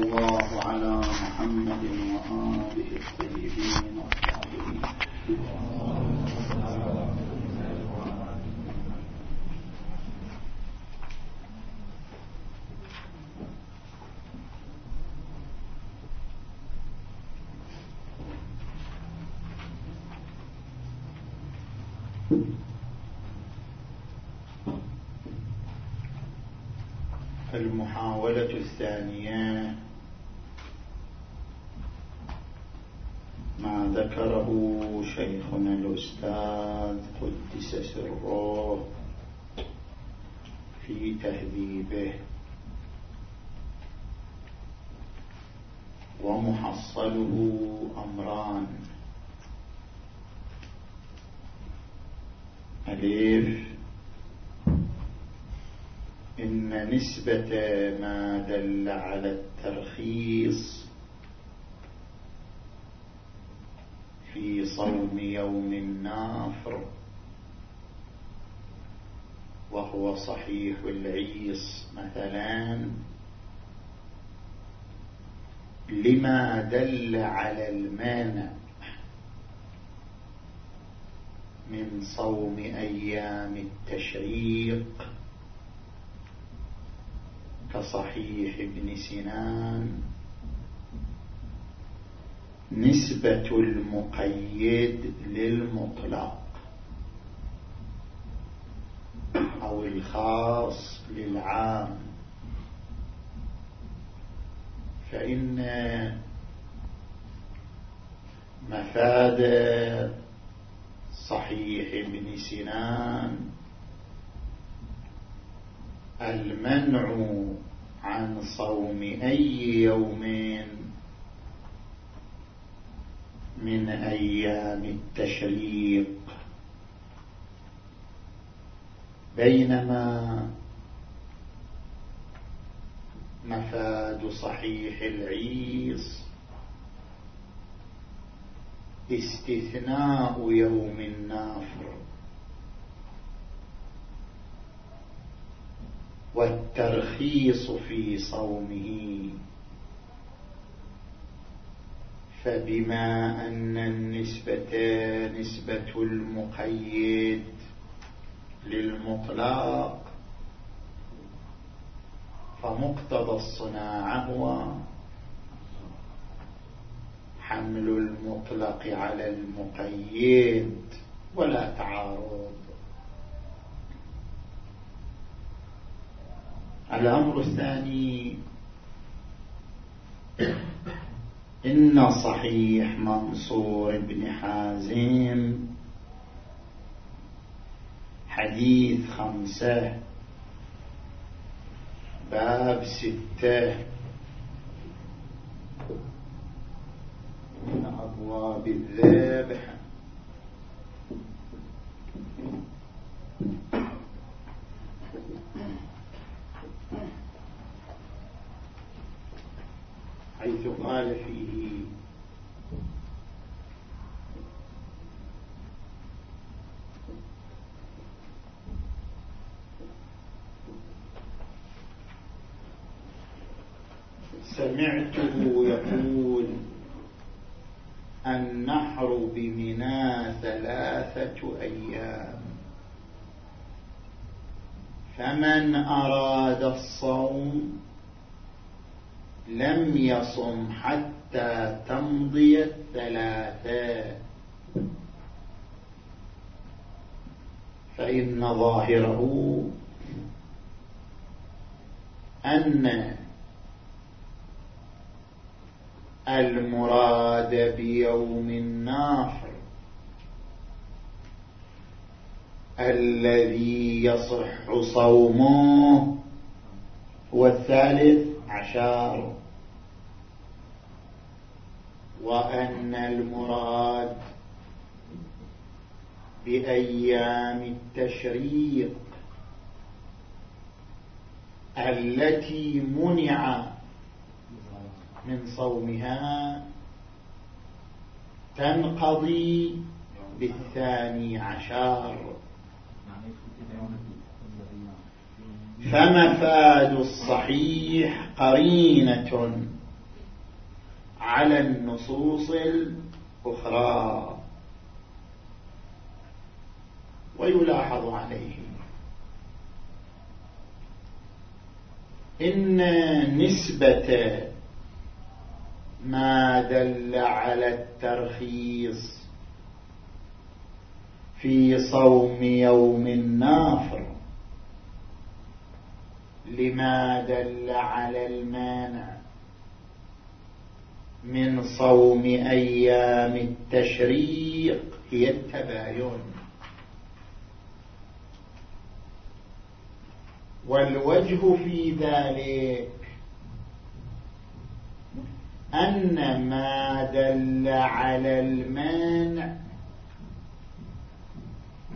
الله على محمد وآله الطيبين الطاهرين المحاولة الثانية ما ذكره شيخنا الأستاذ قدس سره في تهذيبه ومحصله أمران. أليف؟ إن نسبة ما دل على الترخيص في صوم يوم النافر وهو صحيح العيص مثلا لما دل على المانع من صوم أيام التشريق كصحيح ابن سنان نسبة المقيد للمطلق أو الخاص للعام. فإن مفاد صحيح ابن سنان المنع عن صوم أي يوم من أيام التشريق. بينما مفاد صحيح العيص استثناء يوم النافر والترخيص في صومه. فبما أن النسبة نسبة المقيد للمطلق فمقتضى الصناعة هو حمل المطلق على المقيد ولا تعارض. الأمر الثاني إن صحيح منصور بن حازم. حديث خمسة. باب ستة. من أبواب الذبح. حيث قال فيه. سمعته يقول النحر بمنى ثلاثة أيام. فمن أراد الصوم لم يصم حتى تمضي الثلاثة فإن ظاهره أن المراد بيوم النافر الذي يصح صومه هو الثالث عشر. وأن المراد بأيام التشريق التي منع من صومها تنقضي بالثاني عشر. فمفاد الصحيح قرينة على النصوص الأخرى. ويلاحظ عليه. إن نسبة ما دل على الترخيص في صوم يوم النافر لما دل على المانع من صوم أيام التشريق هي التباين. والوجه في ذلك أن ما دل على المانع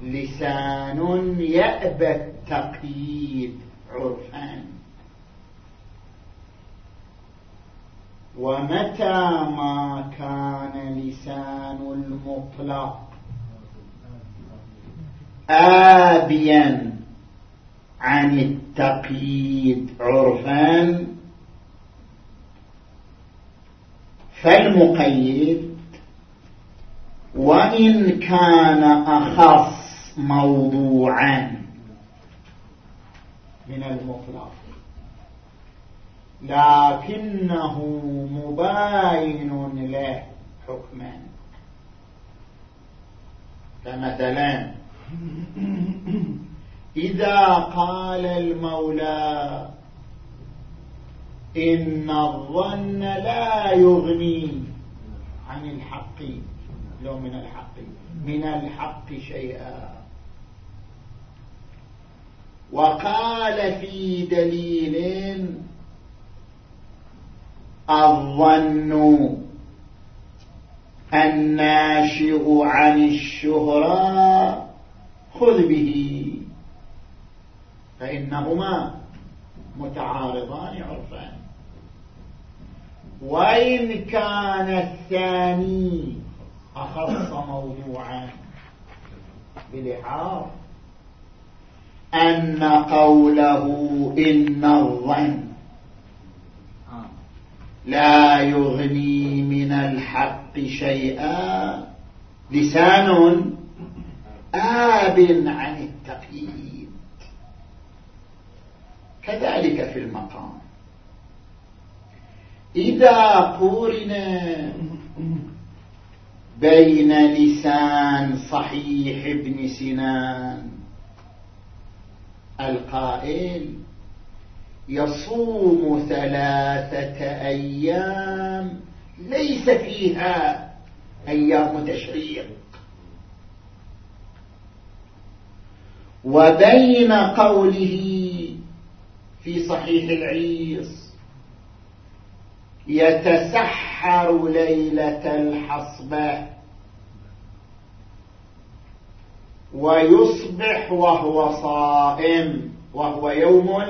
لسان يأبى التقييد. عرفان ومتى ما كان لسان المطلق آبيا عن التقييد عرفان فالمقيد وإن كان أخص موضوعا. من المطلق لكنه مباين له حكما. فمثلا إذا قال المولى إن الظن لا يغني عن الحق لو من الحق من الحق شيئا. وقال في دليل الظن الناشئ عن الشهرة خذ به فإنهما متعارضان عرفان. وإن كان الثاني أخص موضوعا بلحاظ أن قوله إن الظن لا يغني من الحق شيئا لسان آب عن التقييد. كذلك في المقام. إذا قورن بين لسان صحيح ابن سنان القائل يصوم ثلاثة أيام ليس فيها أيام تشريق. وبين قوله في صحيح العيص يتسحر ليلة الحصبة. ويصبح وهو صائم وهو يوم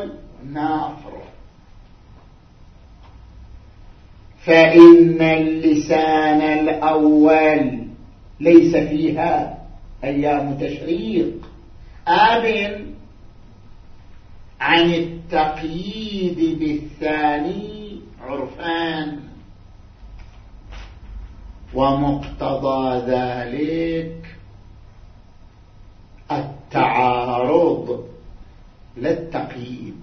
النافر فإن اللسان الأول ليس فيها أيام تشريق. آب عن التقييد بالثاني عرفان. ومقتضى ذلك التعارض للتقييد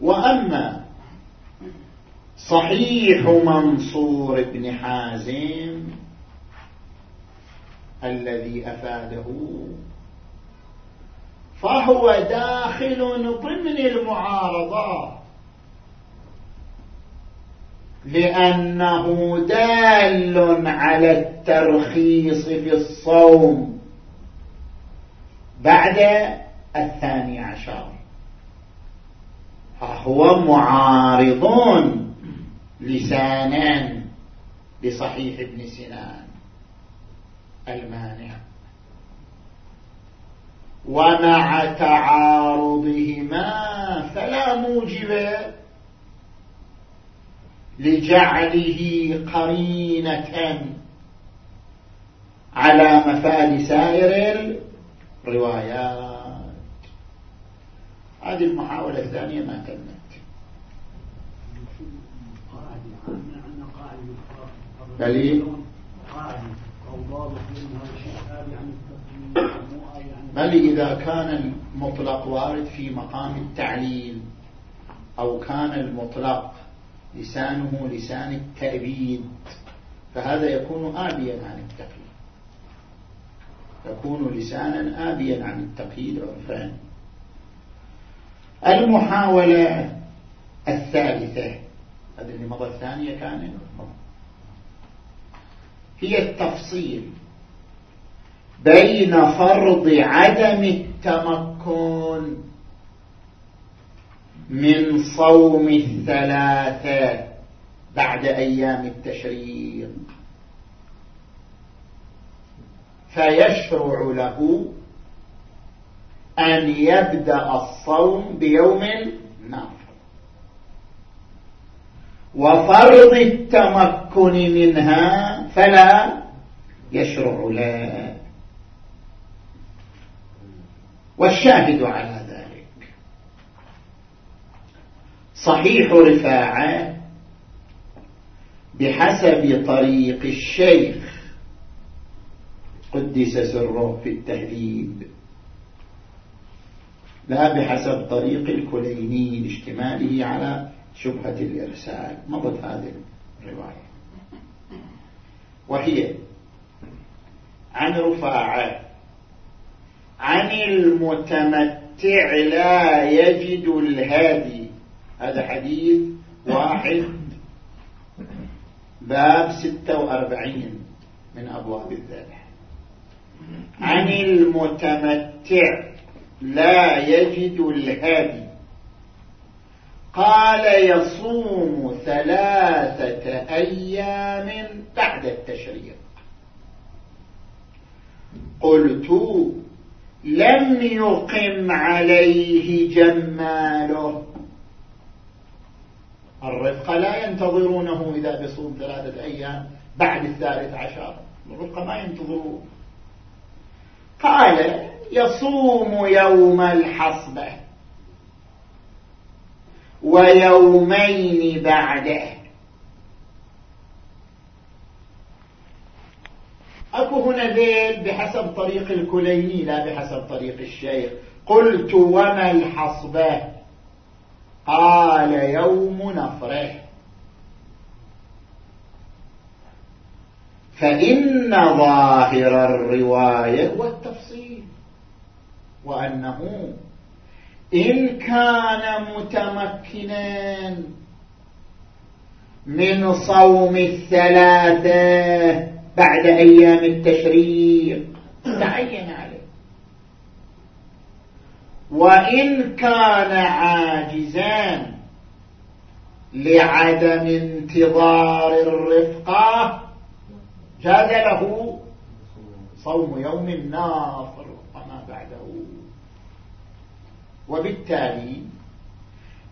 وأما صحيح منصور بن حازم الذي أفاده فهو داخل ضمن المعارضة لأنه دال على الترخيص في الصوم بعد الثاني عشر. فهو معارض لسانا لصحيح ابن سنان المانع. ومع تعارضهما فلا موجب لجعله قرينة على مفاد سائر الروايات. هذه المحاولة الثانية ما تمت. بل إذا كان المطلق وارد في مقام التعليل أو كان المطلق لسانه لسان التأبيد. فهذا يكون آبيا عن التقييد. يكون لسانا آبيا عن التقييد عرفان. المحاولة الثالثة. هذه اللي مضى الثانية كانت هي التفصيل بين فرض عدم التمكن من صوم الثلاثة بعد أيام التشريق. فيشرع له أن يبدأ الصوم بيوم النار وفرض التمكن منها فلا يشرع له. والشاهد على ذلك صحيح رفاعة بحسب طريق الشيخ. قدس سره في التهذيب. لا بحسب طريق الكليني لاشتماله على شبهة الإرسال. مضت هذه الرواية. وهي عن رفاعة. عن المتمتع لا يجد الهادي. هذا حديث واحد باب ستة وأربعين من أبواب الذبح. عن المتمتع لا يجد الهادي قال يصوم ثلاثة أيام بعد التشريق. قلت لم يقم عليه جماله. الرفق. لا ينتظرونه إذا بصوم ثلاثة أيام بعد الثالث عشر. الرفق ما ينتظرون قال يصوم يوم الحصبة ويومين بعده. أكو هنا ذيل بحسب طريق الكليني لا بحسب طريق الشيخ. قلت وما الحصبة؟ قال يوم نفره. فإن ظاهر الرواية هو التفصيل وأنه إن كان متمكنا من صوم الثلاثة بعد أيام التشريق تعين وإن كان عاجزا لعدم انتظار الرفقة جاز له صوم يوم النافر وما بعده. وبالتالي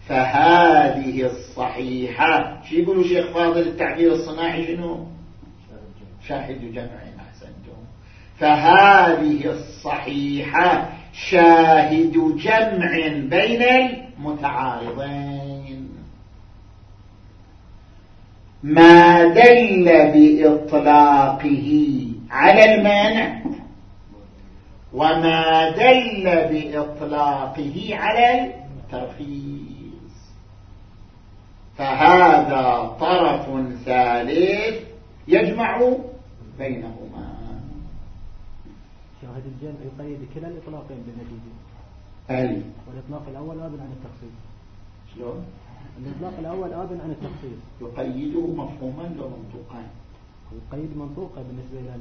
فهذه الصحيحة شو يقولوا شيخ فاضل التعبير الصناعي شنو؟ شاهد جمع أحسنتم. فهذه الصحيحة شاهد جمع بين المتعارضين. ما دل بإطلاقه على المانع وما دل بإطلاقه على الترخيص. فهذا طرف ثالث يجمع بينهما. شاهد الجمع يقيد كلا الإطلاقين بالنتيجة. أي. والإطلاق الأول آب عن التخصيص. شلون؟ الإطلاق الأول آب عن التخصيص. يقيده مفهوما لو منطوقا يقيد منطوقة بالنسبة إلى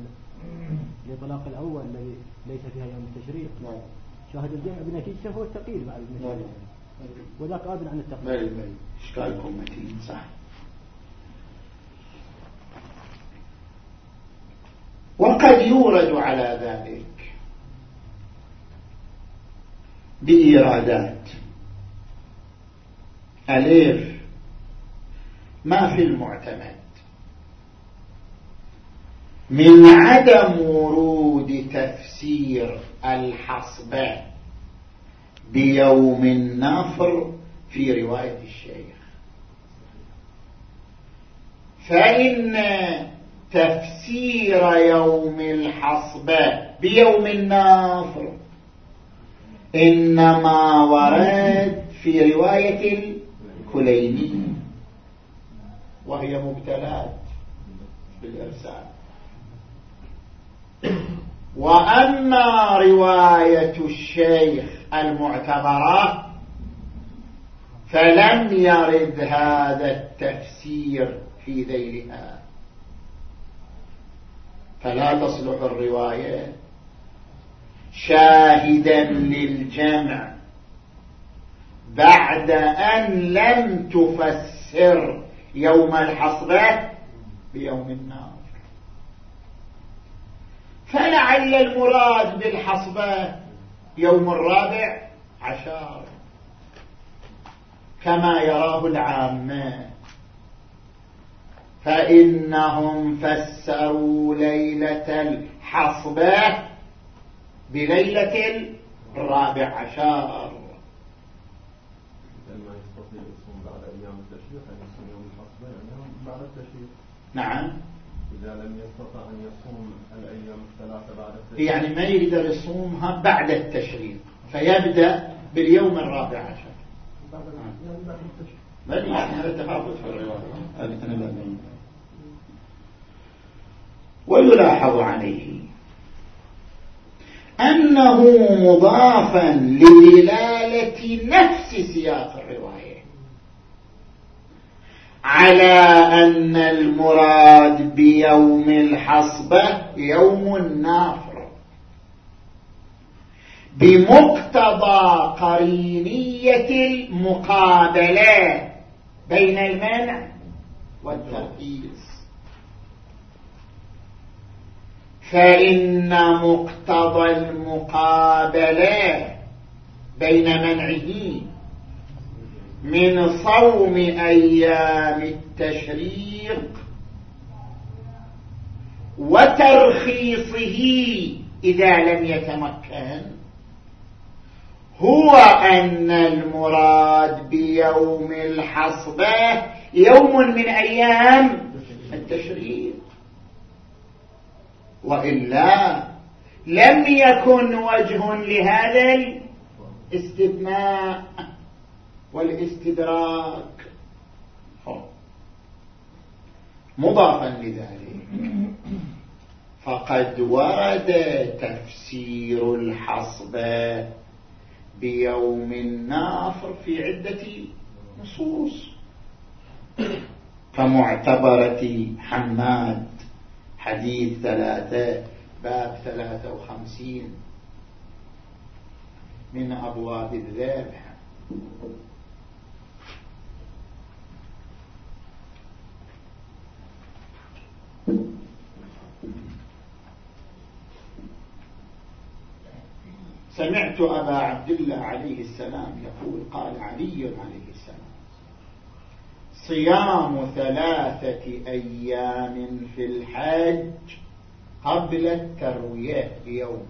الإطلاق الأول الذي ليس فيها يوم التشريق. لا شاهد الجمع بنتيجة هو التقييد بعد لا وذاك آب عن التخصيص. بل بل إشكالكم متين صح وقد يورد على ذلك بإيرادات. ألف ما في المعتمد. من عدم ورود تفسير الحصبة بيوم النفر في رواية الشيخ. فإن تفسير يوم الحصبة بيوم النافر إنما ورد في رواية الكليني وهي مبتلات بالإرسال. وأما رواية الشيخ المعتبرة فلم يرد هذا التفسير في ذيلها فلا تصلح الرواية. شاهدا للجمع. بعد أن لم تفسر يوم الحصبة بيوم النار. فلعل المراد بالحصبة يوم الرابع عشر. كما يراه العامة. فإنهم فسروا ليلة الحصبة بليلة الرابع عشر. لما يستطيع يصوم بعد أيام التشريق أن يصوم يوم الحصبة يعني بعد التشريق. نعم. إذا لم يستطع أن يصوم الأيام الثلاثة بعد التشريق. يعني ما يقدر يصومها بعد التشريق فيبدأ باليوم الرابع عشر. بل يعني هذا تفاوت في الرواية. ويلاحظ عليه أنه مضافا لدلالة نفس سياق الرواية. على أن المراد بيوم الحصبة يوم النافر بمقتضى قرينية المقابلة بين المنع والتركيز فإن مقتضى المقابلة بين منعه من صوم أيام التشريق وترخيصه إذا لم يتمكن هو أن المراد بيوم الحصبة يوم من أيام التشريق. وإلا لم يكن وجه لهذا الاستثناء والاستدراك. مضافا لذلك. فقد ورد تفسير الحصبة بيوم النافر في عدة نصوص. كمعتبرة حماد حديث ثلاثة باب ثلاثة وخمسين. من أبواب الذبح. سمعت أبا عبد الله عليه السلام يقول قال علي عليه السلام صيام ثلاثة أيام في الحج قبل التروية بيوم.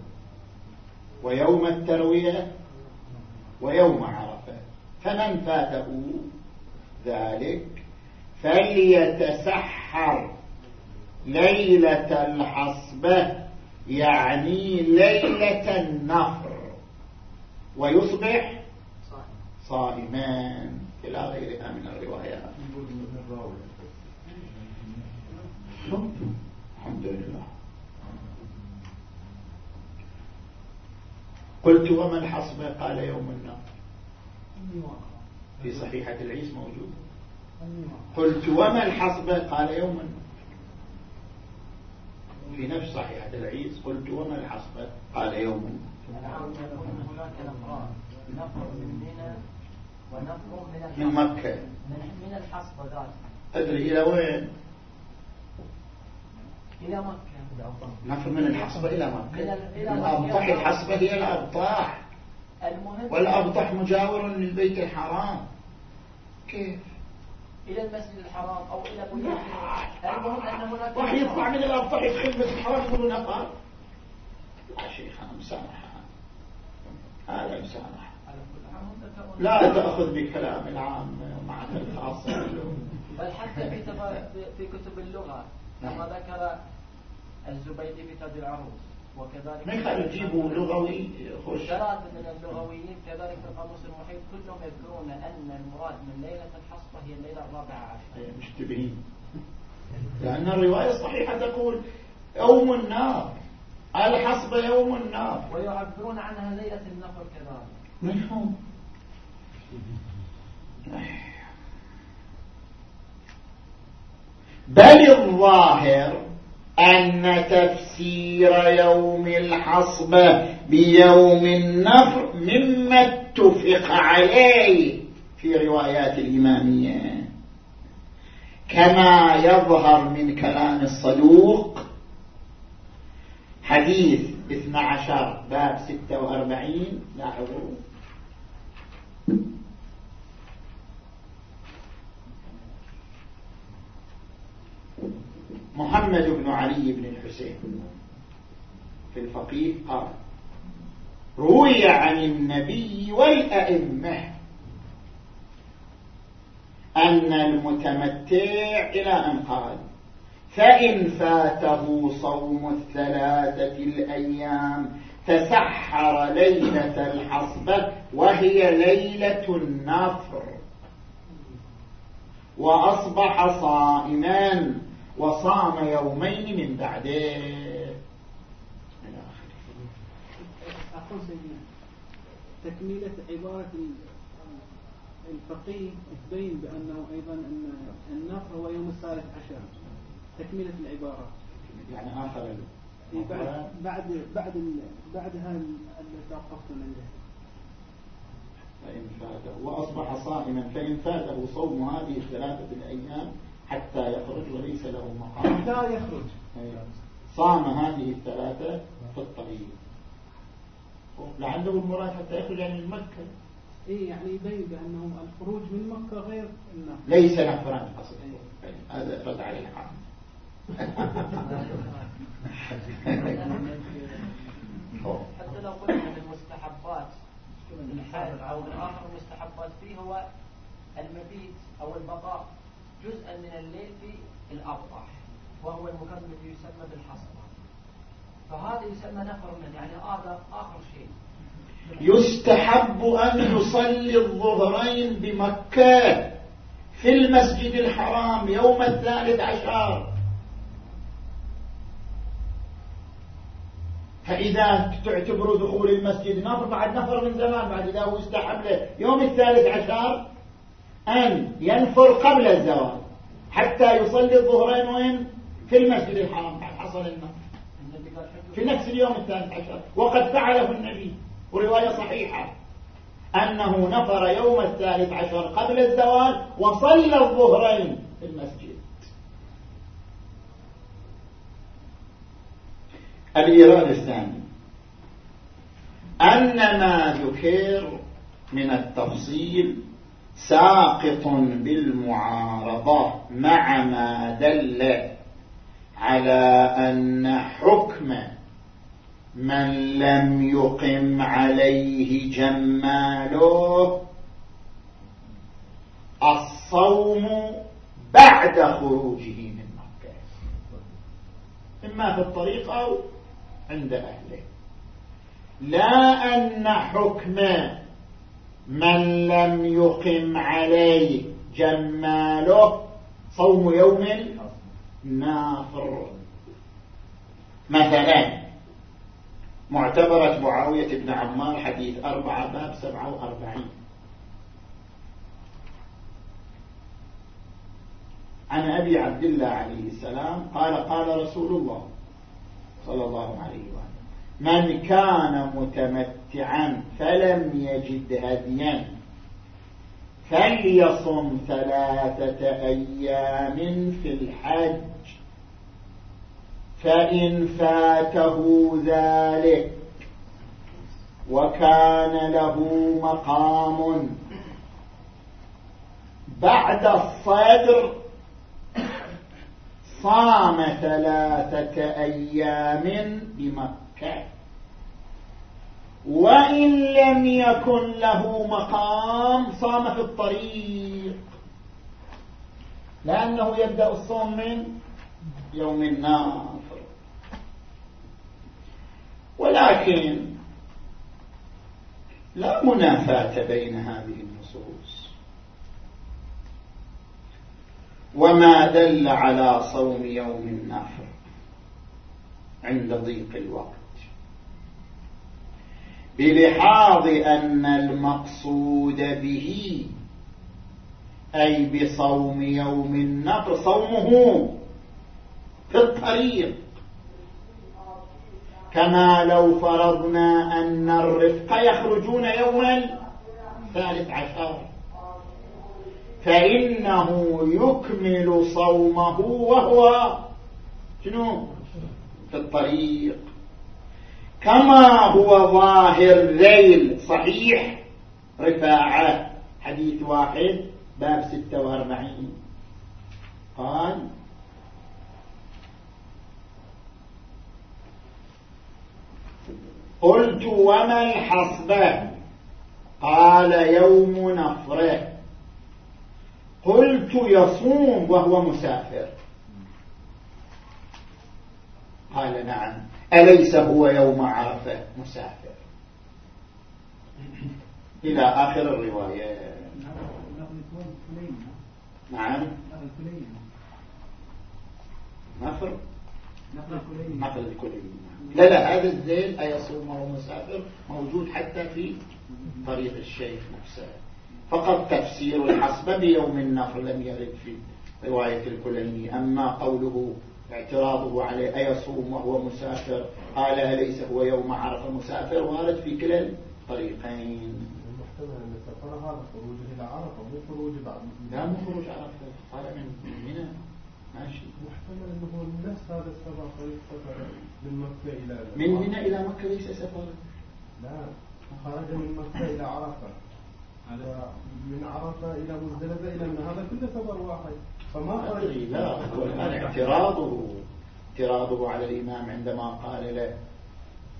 ويوم التروية؟ ويوم عرفة. فمن فاته ذلك فليتسحر ليلة الحصبة يعني ليلة النفر ويصبح صائمان إلى غيرها من الروايات. الحمد لله. قلت وما الحصبة قال يوم النار في صحيحة العيس موجود. قلت وما الحصبة قال يوم النار في نفس صحيحة العيس قلت وما الحصبة قال يوم النار من مكة. من الحصبة ذات أدري إلى وين؟ إلى مكة. نفر من الحصبة إلى مكة. الأبطح. الحصبة هي الأبطح المهم والأبطح مجاور للبيت الحرام. كيف؟ إلى المسجد الحرام أو إلى بنيان المهم أن هناك راح يطلع من الأبطح يدخل المسجد الحرام يقولون أقال يا شيخ أنا مسامح هذا مسامح لا تأخذ بكلام العام معك الخاص بل حتى في في- كتب اللغة. كما ذكر الزبيدي في تاج العروس وكذلك ما يخالف تجيبوا لغوي خش. ثلاثة من اللغويين كذلك في القاموس المحيط كلهم يذكرون أن المراد من ليلة الحصبة هي الليلة الرابعة عشر مشتبهين لأن الرواية الصحيحة تقول يوم النار. الحصب يوم النار. ويعبرون عنها ليلة النفر كذلك. من هم بل الظاهر أن تفسير يوم الحصبة بيوم النفر مما اتفق عليه في روايات الإمامية. كما يظهر من كلام الصدوق حديث 12 باب 46 لاحظوا. محمد بن علي بن الحسين. في الفقيه قال روي عن النبي والأئمة أن المتمتع إلى أن قال فإن فاته صوم الثلاثة الأيام تسحر ليلة الحصبة وهي ليلة النفر. وأصبح صائما وصام يومين من بعده. أقول سيدنا تكملة عبارة الفقيه تبين بأنه أيضا أن النفر هو يوم الثالث عشر. تكملة العبارة. يعني آخر إيه، بعد بعد بعد بعدها اللي توقفتم عنده فإن فاته وأصبح صائما فإن فاته صوم هذه الثلاثة الأيام حتى يخرج وليس له مقام. حتى يخرج. صام هذه الثلاثة في الطريق. لعله المراد حتى يخرج من مكة إيه يعني يبين بأنه الخروج من مكة غير النفر ليس نفرا أصلا هذا رد عليه الحرام. حتى لو قلنا من المستحبات الحال أو من آخر المستحبات فيه هو المبيت أو البقاء. جزءا من الليل في الأبطح وهو المكان الذي يسمى بالحصبة. فهذا يسمى نفر من يعني هذا آخر شيء. يستحب أن يصلي الظهرين بمكة في المسجد الحرام يوم الثالث عشر. فإذا تعتبر دخول المسجد نفر بعد نفر من زمان بعد إذا هو يستحب له. يوم الثالث عشر أن ينفر قبل الزوال حتى يصلي الظهرين وين؟ في المسجد الحرام حصل النفر في نفس اليوم الثالث عشر. وقد فعله النبي. ورواية صحيحة. أنه نفر يوم الثالث عشر قبل الزوال وصلى الظهرين في المسجد. الإيراد الثاني. أن ما ذكر من التفصيل ساقط بالمعارضة مع ما دل على أن حكم من لم يقم عليه جماله الصوم بعد خروجه من مكة. إما في الطريق أو عند أهله. لا أن حكم من لم يقم عليه جماله صوم يوم نافر مثلا معتبرة معاوية بن عمار حديث أربعة باب سبعة وأربعين. عن أبي عبد الله عليه السلام قال قال رسول الله صلى الله عليه وسلم من كان متمتعا فلم يجد هديا فليصم ثلاثة أيام في الحج فإن فاته ذلك وكان له مقام. بعد الصدر صام ثلاثة أيام بمكة. وإن لم يكن له مقام صام في الطريق. لأنه يبدأ الصوم من يوم النافر. ولكن لا منافاة بين هذه النصوص. وما دل على صوم يوم النافر عند ضيق الوقت. بلحاظ أن المقصود به أي بصوم يوم النفر صومه في الطريق. كما لو فرضنا أن الرفق يخرجون يوم الثالث عشر فإنه يكمل صومه وهو شنو؟ في الطريق. كما هو ظاهر ذيل صحيح رفاعة حديث واحد باب ستة وأربعين. قال قلت وما الحصبة قال يوم نفره. قلت يصوم وهو مسافر. قال نعم. أليس هو يوم عرفة؟ مسافر. إلى آخر الرواية. نعم. نفر. نفر الكلي لا لا هذا الزيل أيصوم وهو مسافر؟ موجود حتى في طريق الشيخ نفسه. فقط تفسير الحسب بيوم النفر لم يرد في رواية الكليني أما قوله اعتراضه عليه أيصوم وهو مسافر؟ قال أليس هو يوم عرفة مسافر؟ وارد في كلا الطريقين المحتمل أن السفر هذا خروج إلى عرفة مو خروج بعد لا مو خروج عرفة. قال من منى. ماشي. محتمل أنه نفس هذا السفر طريق سفر من مكة إلى من منى إلى مكة ليس سفر لا خرج من مكة إلى عرفة. من عرفة إلى مزدلفة إلى هذا كله سفر واحد. فما أدري لا الآن اعتراضه اعتراضه على الإمام عندما قال له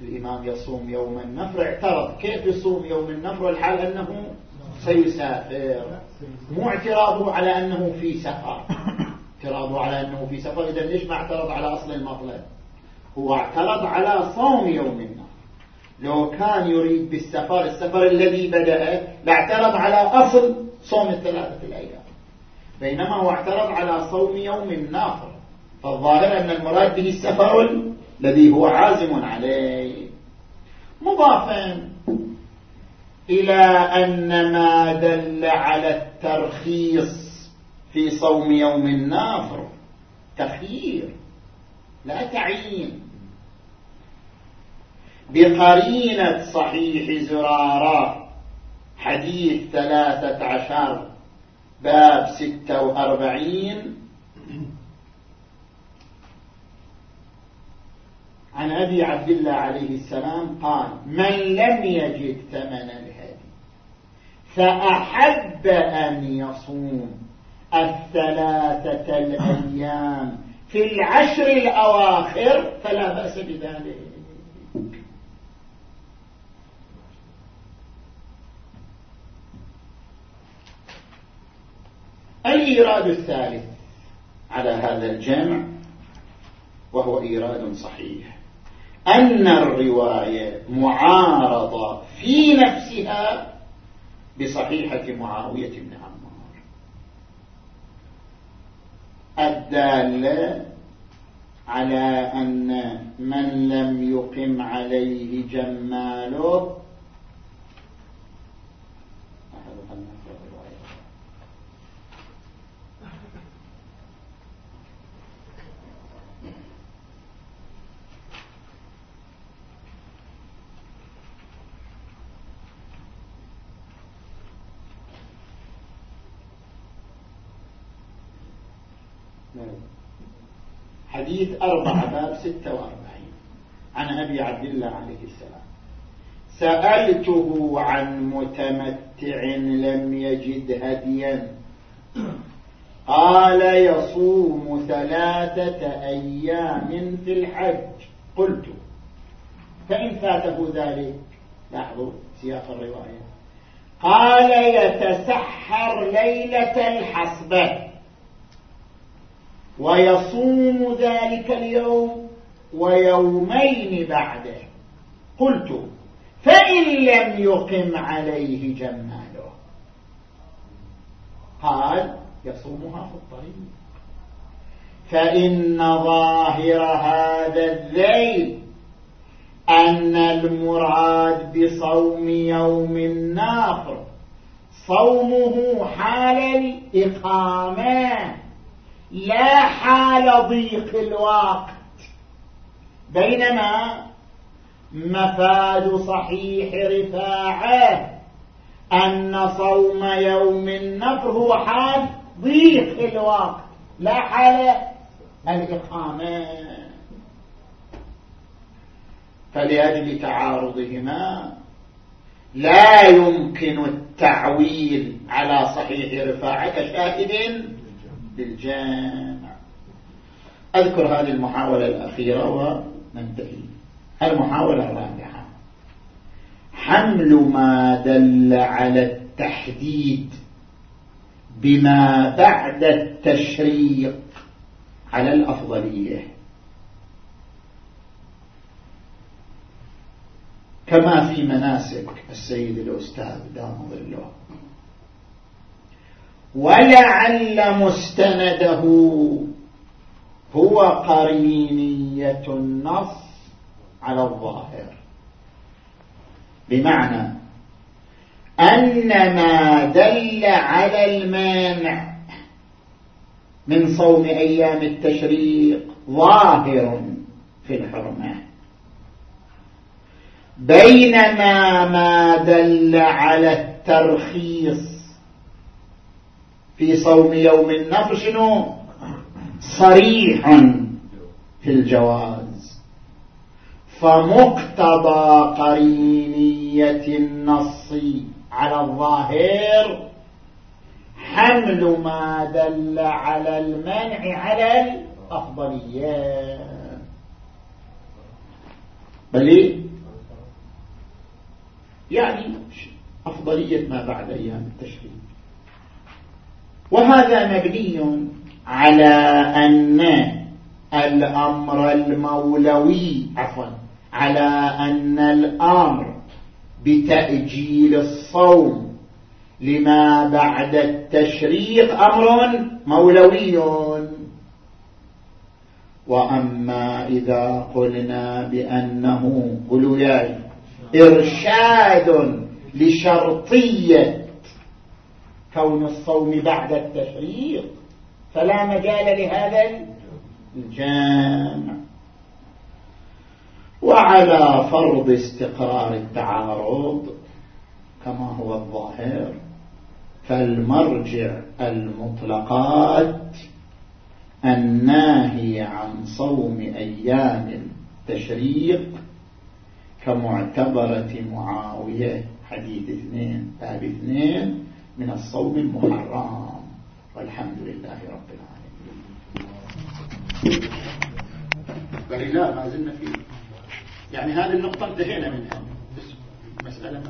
الإمام يصوم يوم النفر اعترض. كيف يصوم يوم النفر والحال أنه سيسافر. مو اعتراضه على أنه في سفر. اعتراضه على أنه في سفر. إذا ليش ما اعترض على أصل المطلب؟ هو اعترض على صوم يوم النفر. لو كان يريد بالسفر السفر الذي بدأ لاعترض على أصل صوم الثلاثة الأيام. بينما هو اعترض على صوم يوم النافر فالظاهر أن المراد به السفر الذي هو عازم عليه. مضافا إلى أن ما دل على الترخيص في صوم يوم النافر تخيير لا تعيين. بقرينة صحيح زرارة حديث ثلاثة عشر. باب ستة وأربعين. عن أبي عبد الله عليه السلام قال من لم يجد ثمن الهدي فأحب أن يصوم الثلاثة الأيام في العشر الأواخر فلا بأس بذلك. الإيراد الثالث على هذا الجمع وهو إيراد صحيح. أن الرواية معارضة في نفسها بصحيحة معاوية بن عمار. الدالة على أن من لم يقم عليه جماله حديث أربعة باب ستة وأربعين. عن أبي عبد الله عليه السلام. سألته عن متمتع لم يجد هديا. قال يصوم ثلاثة أيام في الحج. قلت فإن فاته ذلك لاحظوا سياق الرواية. قال يتسحر ليلة الحصبة ويصوم ذلك اليوم ويومين بعده. قلت فإن لم يقم عليه جماله. قال يصومها في الطريق. فإن ظاهر هذا الذيل أن المراد بصوم يوم الناقر صومه حال الإقامة. لا حال ضيق الوقت. بينما مفاد صحيح رفاعه أن صوم يوم النفر هو حال ضيق الوقت. لا حال الإقامة. فلأجل تعارضهما لا يمكن التعويل على صحيح رفاعة كشاهد بالجامع. أذكر هذه المحاولة الأخيرة وننتهي. المحاولة الرابعة. حمل ما دل على التحديد بما بعد التشريق على الأفضلية. كما في مناسك السيد الأستاذ دام ظله ولعل مستنده هو قرينية النص على الظاهر. بمعنى أن ما دل على المانع من صوم أيام التشريق ظاهر في الحرمة. بينما ما دل على الترخيص في صوم يوم النفر شنو؟ صريح في الجواز. فمقتضى قرينية النص على الظاهر حمل ما دل على المنع على الأفضلية. بل يعني أفضلية ما بعد أيام التشريق. وهذا مبني على أن الأمر المولوي عفوا على أن الأمر بتأجيل الصوم لما بعد التشريق أمر مولوي. وأما إذا قلنا بأنه قلوا إرشاد لشرطية كون الصوم بعد التشريق فلا مجال لهذا الجامع. وعلى فرض استقرار التعارض كما هو الظاهر فالمرجع المطلقات الناهي عن صوم أيام التشريق كمعتبرة معاوية حديث اثنين باب اثنين من الصوم المحرم. والحمد لله رب العالمين. بل لا ما زلنا فيه. يعني هذه النقطة انتهينا منها. مسألة ما